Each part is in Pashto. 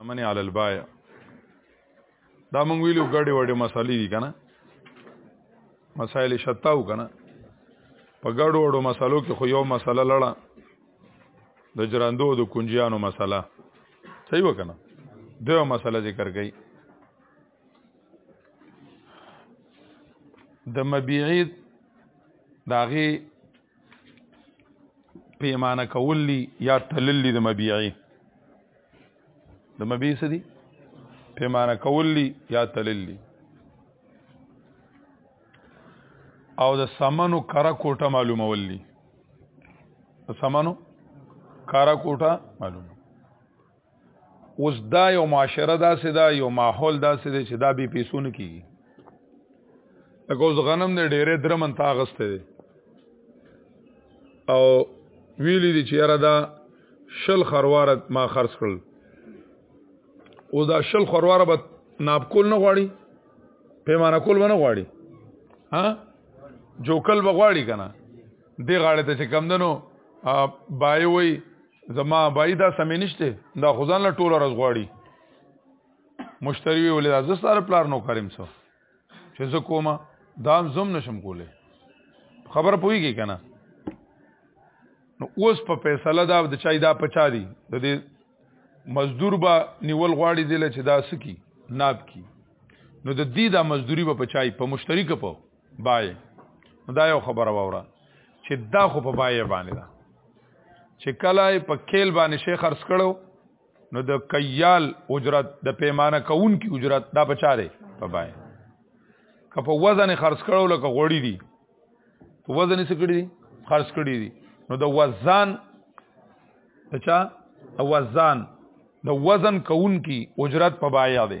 امن علی البایع دا مونږ ویلو ګډې وډې مسلې دي کنه مسائل شتاو کنه په ګډو وډو مسلو کې خو یو مسله لړه د جراندو د کنجیانو مسله صحیح وکنه دیو مسله ذکر کړي د مبيعید داغي پیمانه کول لی یا تلل لی د مبيعي د مبيعي څه دي پیمانه کول لی یا تلل لی او د سمنو کرا کوټه معلومول لی د سمنو کرا کوټه معلومه اوس دا یو معاشره داسې دا یو ماحول داسې دی چې دا بې پیسو نه کېږي لکه اوس غنم دی ډېری درې منته اخیستی دی او ویلی دی چې یاره دا شل خرواره ما خرڅ کړل اوس دا شل خرواره به نابکول نه غواړي پیمانه کول به نه غواړي ها جوکل به غواړي که نه دې غاړې ته چې کم دنو بای وای زما بای دا سمې نشته دا خدان له ټوله راز غواړي مشتری وی ولې از سره پلار نو کریم سو چې زه کومه دام زم نشم کوله خبر پويږي کنه نو اوس په فیصله دا د چای دا پچا دی د دې مزدور با نیول غواړي دله چې دا سکی ناب کی نو د دې دا مزدوری په پچای په مشترک په بای دا یو خبره وره چې دا خو په بای باندې ده چې کله په کیل باندې شیخ خرڅ کړو نو د کیال اجرت د پیمانه کون کی اجرت دا بچا دی په بای که په وزن خرڅ کړو لکه غوړی دی په وزن یې کړی دی خرڅ کړی دی نو د وزن اچھا وزن د وزن کون کی اجرت په بای دی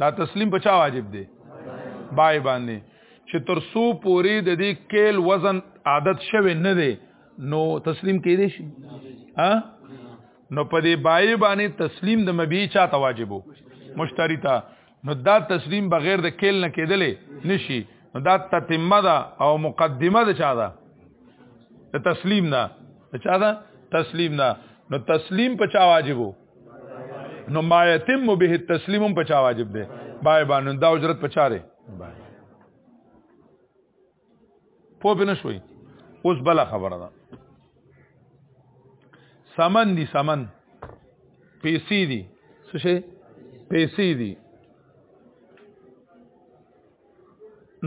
دا تسلیم په چا واجب دی بای باندې چې تر سو پوری د دې کېل وزن عادت شوه نه دی نو تسلیم کې دی شي ها نو په دې بای باندې تسلیم د مبي چا ته واجبو مشتری ته نو دا تسلیم بغیر د کېل نه کېدلې نشي نو دا تتمه ده او مقدمه ده چا ده د تسلیم نه چا ده تسلیم نه نو تسلیم په چا واجبو نو ما یتم به التسلیم هم پچا واجب دی بای باندې دا اجرت پچا دی په بنه شوي اوس بل خبره ده سمن دي سمن پیسې دي څه شي پیسې دي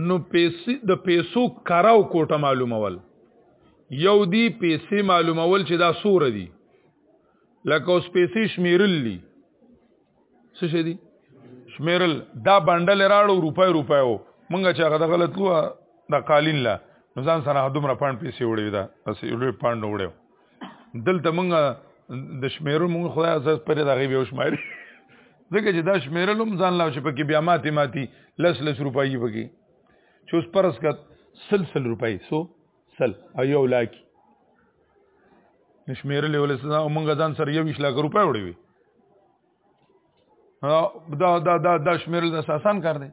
نو پیسې د پیسو کراو کوټه معلومول یو دی پیسې معلومول چې دا سور دي لکه اوس پیسې شمیرل دي څه شي دي شمیرل دا بندل راړو روپای روپای وو مونږ چې هغه د غلط لو د قالین لا نو ځان سره دومره پاند پیسې وړي دا بس یو لوی پاند وړي دلته مونږ د شمیرل مونږ خدای عزت پرې د غیب یو شماري ځکه چې دا شمیرل هم ځان لا چې پکې بیا ماتي ماتي لس لس روپۍ پکې چې اوس پرس کت سلسل روپۍ سو سل ایو لاکی نشمیرلې ولې سزا او مونږ ځان سره یو 20 لک روپۍ وړي وي دا دا دا دا شمیرل د اساسان کار دی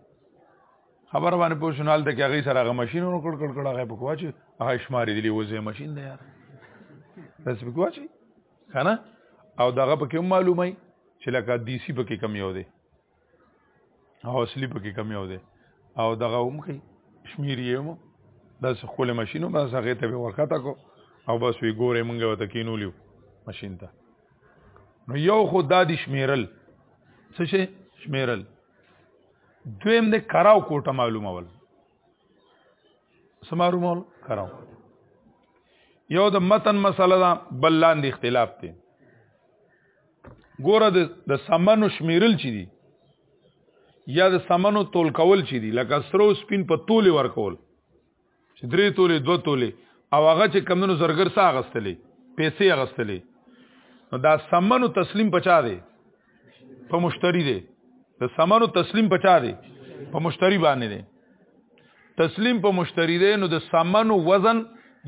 خبر باندې پوښنال ته کې هغه سره هغه ماشين ورو کړ کړ کړ هغه په کوچ هغه شمارې دی وځي ماشين دی یار بس په کوچ کنه او دغه پکې معلومه چې لکه دي سي پکې کم یو دی او اصلي پکې کم یو دی او دغه هم کوي شمیر یې هم داسې ښکلی ماشین هم داسې هغې ته به ورکته کو او بس وی ګورې مونږ ورته کینولیو ماشین ته نو یو خو دا دي شمیرل څه شي شمیرل دویم د کراو کوټه معلومه ول سمارو مول کراو یو د متن مسله ده بل لاندې اختلاف دی ګوره د د سمنو شمیرل چي دي یا د سمنو تول کول چي دي لکه سرو سپین په تول ورکول چې درې تولې دوه تولې او هغه چې کمونو زرګر سا غستلې پیسې غستلې نو دا سمنو تسلیم پچا دی په مشتری دی د سمنو تسلیم پچا دی په مشتری باندې دی تسلیم په مشتری دی نو د سامانو وزن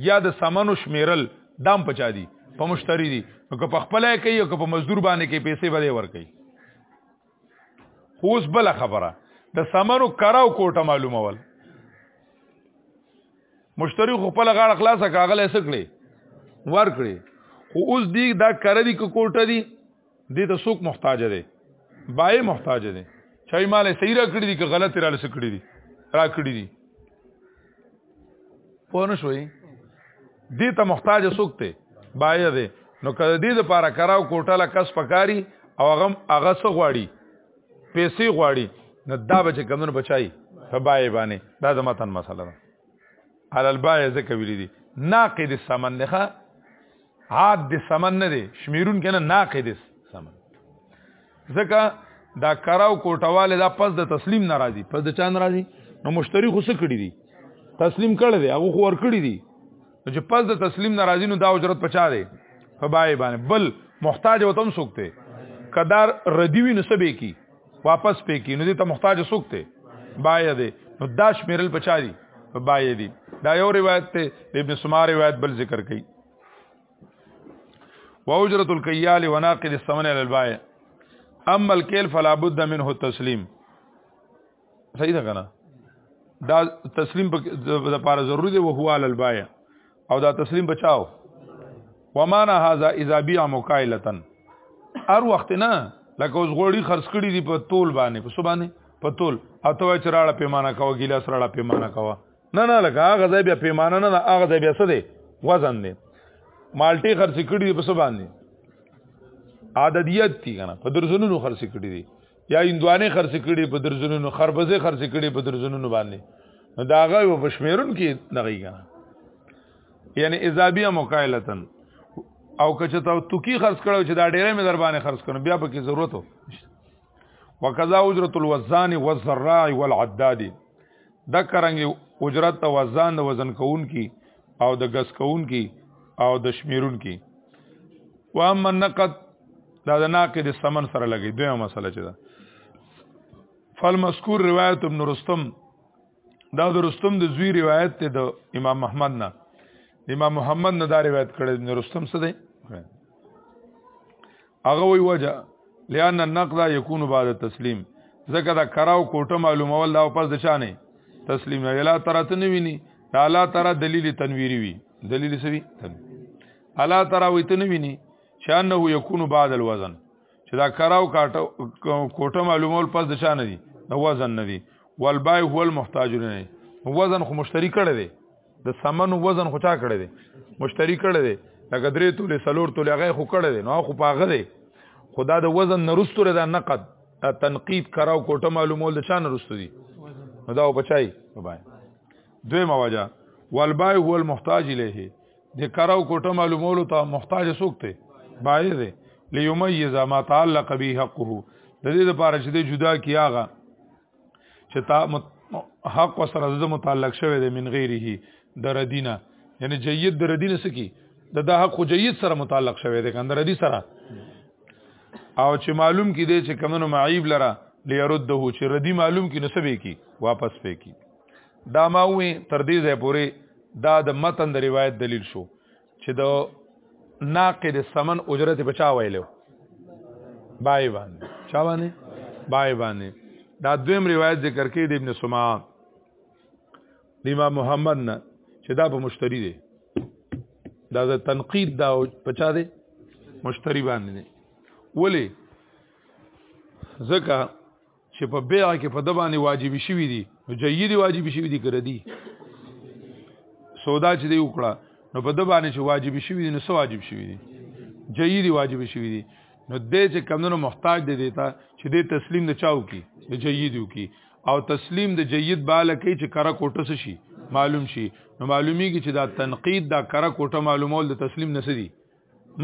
یا د سامانو شمیرل دام پچا دی په مشتری دی نو که په خپل کوي او که په مزدور باندې کې پیسې بده ور کوي اوس بل خبره د سامانو کراو کوټه معلومه ول مشتری خو په لغړ خلاصه کاغله سکړي ور کړی خو اوس دی دا کړه دی کوټه دی دې ته څوک محتاج دی بای محتاج دی چای مال صحیح را کړی دي که غلط را لس کړی دي را کړی دي پوه نه شوي دې ته محتاج څوک دی بای دی نو کله دې د پاره کراو کوټه لا کس پکاري او هغه هغه څه غواړي پیسې غواړي نه دا بچ کمنو بچای فبای باندې دا د متن مسله ده علل بای ذکر ویل دي ناقد سمن نه عاد د سمن نه دی شمیرون کنه ناقد سمن ځکه دا کراو کوټواله دا پس د تسلیم ناراضي پس د چا ناراضي نو مشتری خو څه کړی دی تسلیم کړی دی هغه خو ور کړی دی چې پس د تسلیم ناراضي نو دا اجرت پچا دی په بای باندې بل محتاج وتم سوکته قدر ردی وینو سبې کی واپس پې کی نو دې ته محتاج سوکته بای دی نو دا شمیرل پچا دی په بای دی دا یو روایت ته ابن سمار روایت بل ذکر کړي واجره الكيال وناقد الثمن على البائع اما الكيل فلا بد منه التسليم صحیح ده کنه دا تسلیم د لپاره ضروری دی او هو على البائع او دا تسلیم بچاو ومانا هاذا اذا بيع مقايله ار وخت نه لکه اوس غوړي خرڅ کړي دي په تول باندې په سبانه په تول اته وای چراړه پیمانه کاوه ګیلاس راړه پیمانه کاوه نه نه لکه هغه ځای بیا پیمانه نه هغه ځای بیا څه دی وزن دی مالټي خرڅ کړي په څه باندې عددیت دي کنه په درزونو خرڅ کړي دي یا اندوانه خرڅ کړي په درزونو خربزه خرڅ کړي په درزونو باندې نو دا هغه په شمیرون کې دغی کنه یعنی اضافیه مقایلتن او کچه تا توکی خرڅ کړو چې دا ډیره مې در باندې خرڅ کړم بیا پکې ضرورت وکذا اجرت الوزان والزراع والعداد د کرنګ اجرت او وزن د وزن کون کی او د غس کون کی او د شمیرون کی و اما نقد دا د ناقد سمن سره لګي دویمه مسله چې ده فالمذکور روایت ابن رستم دا د رستم د زوی روایت ته د امام محمد نه امام محمد نه دا روایت کړی د رستم څه دی هغه وی وجه لئن النقد يكون بعد التسليم ځکه دا کراو کوټه معلومول دا پس د شانه تسلیم نه الا تر ته نه ویني دا الا تر دلیل تنویری وی دلیل سوي الا تر وی ته نه ویني شانه يكون بعد الوزن چې دا کراو کاټه کوټه معلومول پس د شانه دي نو وزن نه دي والبای هو المحتاج نه وزن خو مشتری کړی دی د سمن وزن خو چا کړی دی مشتری کړی دی لکه درې تولې سلور تولې هغه خو کړی دی نو خو پاغه دی خدا د وزن نرستو دا نقد تنقید کراو کوټه معلومول د چا نرستو دی نو دا بچای بای دوی مواجه والبای هو المحتاج الیه د کراو کوټه معلومول ته محتاج سوکته بای دی ليميز ما تعلق به حقه د دې لپاره چې د جدا کیاغه چې تا حق وسره د متعلق شوی دی من غیره د ردینه یعنی جید د ردینه سکی د دا حق جید سره متعلق شوی دی کنده ردی سره او چې معلوم کی دی چې کمنو معیب لره لیرده چې ردی معلوم کی نسبه کی واپس پې کی دا ماوي تر دې ځای پورې دا د متن د روایت دلیل شو چې د ناقد سمن اجرت بچا ویلو بای باندې چا باندې بای باندې دا دویم روایت ذکر کړي د ابن سما د امام محمد نه چې دا په مشتری دی دا د تنقید دا پچا دی مشتری باندې دی ولی زکه چې په بیع کې په دبانې واجب شوی دي نو جیدی واجب شوی دي کړه دي سودا چې دی وکړه نو په دبانې چې واجب شوی دي نو سو واجب شوی دي جیدی واجب شوی دي نو دې چې کمونو محتاج دی دیتا چې دې تسلیم نه چاو کی د جیدو کی او تسلیم د جید بالا کوي چې کرا کوټه شي معلوم شي نو معلومیږي چې دا تنقید دا کرا کوټه معلومول د تسلیم نسدي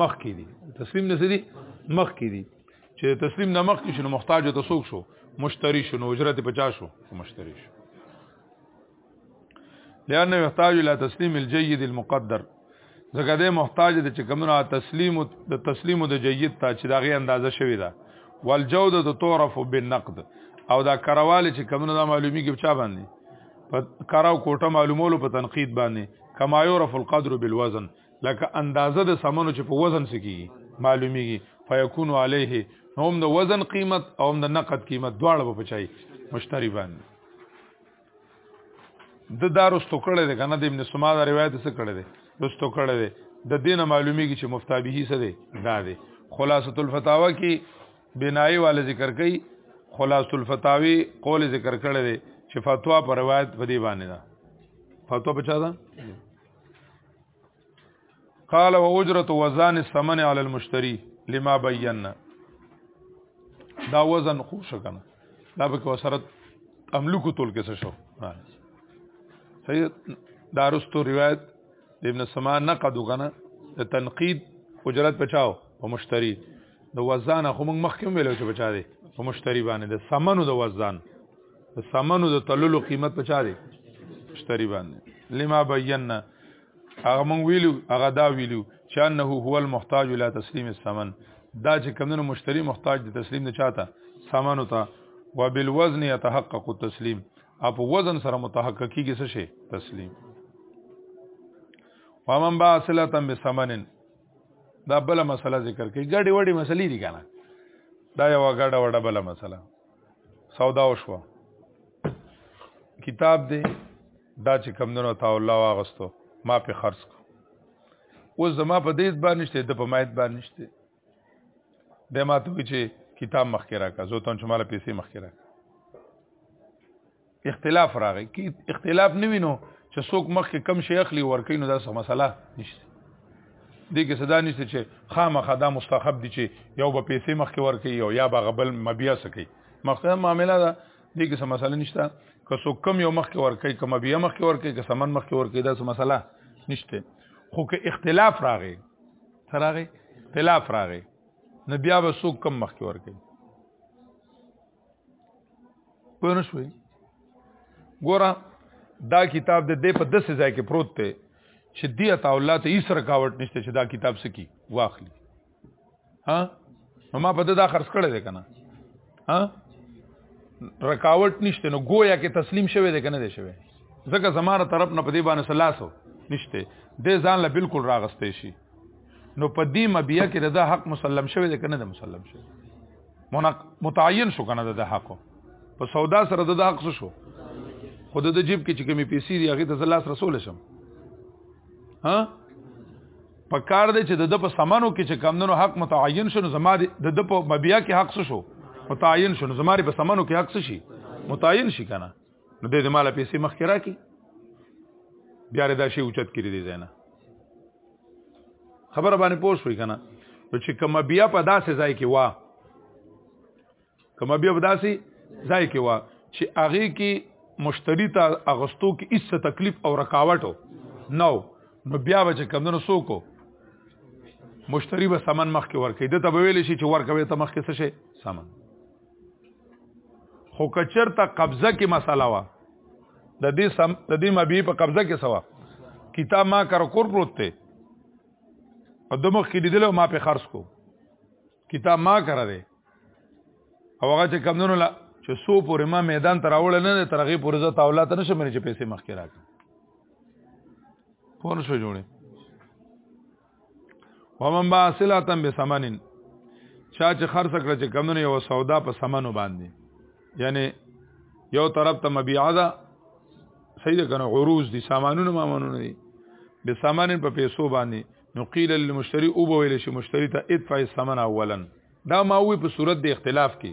مخ کې دي تسلیم نه دي مخ کې دي چې تسلیم نه مخ کې شنو محتاج ته سوق شو مشتری شنو اجرت 50 شو مشتری شو لانه محتاج الى تسلیم الجيد المقدر زګه دې محتاج دي چې کومه تسلیم د تسلیم د جيد ته چې داغه اندازه شوی ده والجوده تعرف بالنقد او دا کرواله چې کومه دا معلومی کې بچا باندې په کراو کوټه معلومولو په تنقید باندې کما یعرف القدر بالوزن لکه اندازه د سمنو چې په وزن سکی معلومیږي فیکون علیه نو هم د وزن قیمت او هم د نقد قیمت دواړه په چای مشتری باندې د دارستو کړه ده کنه د ابن سما دا روایت څه کړه ده رستو کړه ده د دین معلومیږي چې مفتابهی څه ده دا ده خلاصۃ الفتاوا کې بنای والے ذکر کوي خلاصۃ الفتاوی قول ذکر کړه ده چې فتوا پر روایت په دی باندې ده فتوا بچا ده قال واجره وزن الثمن على المشتري لما بينا دا وزن خو شو کنه دا به کو سره املوکو تول کې شو صحیح دا رستو روایت ابن سما نقد کنه تنقید اجرت بچاو په مشتری د وزن خو موږ مخکې ویلو چې بچا دی په مشتری باندې د سمنو د وزن د سامانو د تللو قیمت په چا دی مشتری باندې لما بینا هغه مونږ ویلو هغه دا ویلو چې انه هو المحتاج الى تسلیم الثمن دا چې کمنو مشتری محتاج د تسلیم نه چاته سامانو ته وبالوزن يتحقق التسلیم اپ وزن سره متحقق کیږي څه شي تسلیم ومن با اصلتم بثمنن دا بل مسله ذکر کوي ګډي وډي مسلې دي کنه دا یو ګډه وډه بل مسله سودا وشو کتاب دی دا چې کم دنو تا الله واغستو ما په خرڅ کو اوس زما په دې ځبان نشته د په مایت باندې نشته د ما ته چې کتاب مخکې راکا زه ته چې مال پیسې مخکې راکا اختلاف راغی کی اختلاف نه وینو چې څوک مخ کې کم شي اخلي ورکې نو دا څه مسله نشته دې کې صدا نشته چې خامخا دا مستخب دي چې یو به پیسې مخ کې ورکې یو یا به غبل مبیا سکی مخه معاملې ده دې کې څه مسله نشته که څوک کم یو مخ کې ورکې کم بیا مخ کې ورکې که سمن مخ کې ورکې دا څه مسله نشته خو که اختلاف راغی تراغه اختلاف راغی نو بیا به څوک کم مخ کې ورکې په نشوي ګوره دا کتاب د دې په دسه ځای کې پروت دی چې دی عطا الله ته هیڅ رکاوټ نشته چې دا کتاب سکی واخلي ها نو ما په دا خرڅ کړی دی کنه ها رکاوټ نشته نو گویا کې تسلیم شوی دی کنه دی شوی ځکه زماره طرف نه په دې باندې سلاسو نشته د ځان له بالکل راغستې شي نو په دې مبیا کې دا حق مسلم شوی دی کنه د مسلم شوی متعین شو کنه د حق په سودا سره د حق شو خود د جیب کې چې کومې پیسې دی هغه ته لاس رسول شم ها په کار دی چې د په سمانو کې چې کمندونو حق متعین شونه زما د د په مبیا کې حق شو متعین شونه زما په سمانو کې حق شي متعین شي کنه نو دې مال پیسې مخ کرا کی بیا دا شی اوچت کړی دی زینا خبر باندې پوه شوې کنه نو چې کوم بیا په داسې ځای کې وا کوم بیا په داسې ځای کې وا چې هغه کې مشتری ته اغستو کې هیڅ تکلیف او رکاوټ نو نو بیا به چې کمندونو سوکو مشتری به سامان مخ کې ورکې د ته ویل شي چې ورکوي ته مخ کې څه شي سامان خو کچر ته قبضه کې مساله وا د دې سم د دې مبي په قبضه کې سوا کتاب ما کار کور پروت ته او دمو کې لیدل ما په خرص کو کتاب ما کار دی او هغه چې کمونو لا چې سو پورې ما میدان تر اول نه ترغه پورې زه تاولا ته نشم چې پیسې مخکې راکړم پون شو جوړه ومن با صلاتن بسمنن چا چې خرڅ کړ چې کمونه یو سودا په سمنو باندې یعنی یو طرف ته مبيعه ده صحیح ده کنه عروض دي سامانونه مامانونه دي به سامان په پیسو باندې نو قیل للمشتری او به ویل شي مشتری ته ادفع الثمن اولا دا ما وی په صورت د اختلاف کې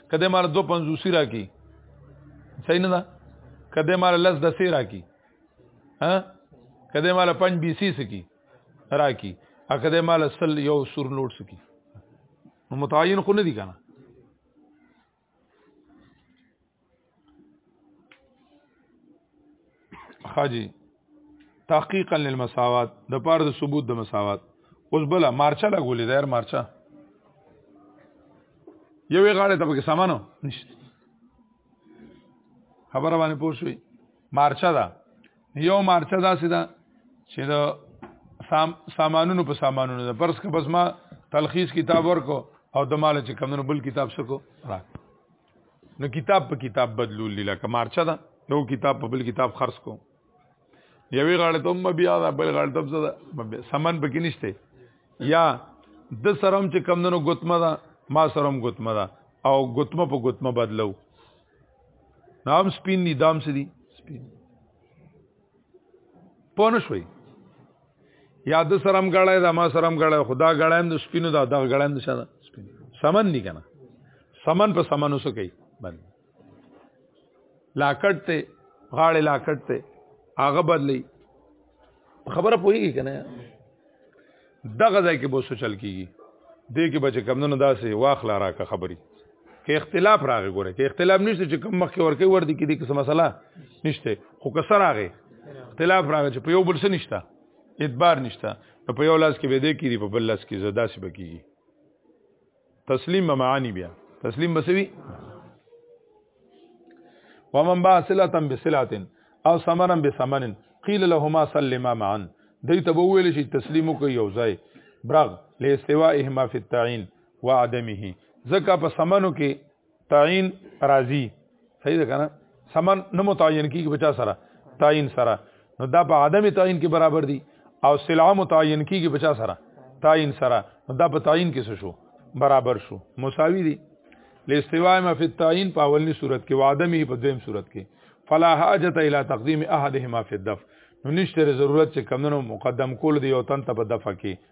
کده مال دو پنځوسی راکی صحیح نه ده کده مال لس د سی راکی ها کده مال پنځ بی سی سکی راکی ا کده مال سل یو سور نوټ سکی نو متعین خو نه دی کنه خاجی تحقیقا للمساوات د پاره د ثبوت د مساوات اوس بل مارچا لا ګولې دایر مارچا یوې غاړه ته پکې سامانو نشته خبره باندې پوښوي مارچا دا یو مارچا دا سیدا چې د سام سامانونو په سامانونو د پرس کې بس ما تلخیص کتاب ورکو او د مال چې کمونو بل کتاب سکو راک نو کتاب په کتاب بدلول لکه مارچه ده یو کتاب په بل کتاب خرڅ کو یوې غاړه ته هم بیا دا بل غاړه ته زده سامان پکې نشته یا د سرم چې کم دنو ګوتمه ده ما سرم ګوتمه ده او ګوتمه په ګوتمه بدلو نام سپین دي دام سدي سپین پونه شوي یا د سرم غړای دا ما سرم غړای خدا غړایم د سپینو دا دغه غړایم د شاده سپین سمن دی کنه سمن په سمن وسو کوي بند لاکټ ته غاړه لاکټ ته هغه بدلی خبره پوهیږي کنه دغه ځای کې بوسو چل کیږي دې کې بچ کمندونو داسې واخلا راکه خبري کې اختلاف راغی ګوره کې اختلاف نشته چې کوم مخ کې ورکه ور دي کې دې څه مسله نشته خو که سره راغی اختلاف راغی چې په یو بل څه نشته اعتبار نشته نو په یو لاس کې به دې کې دی په بل لاس کې زدا سي بکیږي تسلیم معانی بیا تسلیم بسوي ومن با صلاتن بصلاتن او ثمرن بثمنن قیل لهما سلما معا دوی ته وویل شي تسلیمو کوي یو ځای برغ لاستوائهما فی التعین وعدمه ځکه په سمنو کې تعین راضی صحیح ده کنه سمن نه متعین کیږي بچا سره تعین سره نو دا په عدم تعین کې برابر دي او سلعه متعین کیږي بچا سره تعین سره نو دا په تعین کې شو برابر شو مساوي دي لاستواء ما فی التعین په اولنی صورت کې وعدمه په دویم صورت کې فلا حاجت الى تقدیم احدهما فی الدف نو نشته ضرورت چې کمونو مقدم کول دی یو تن ته په دفع کې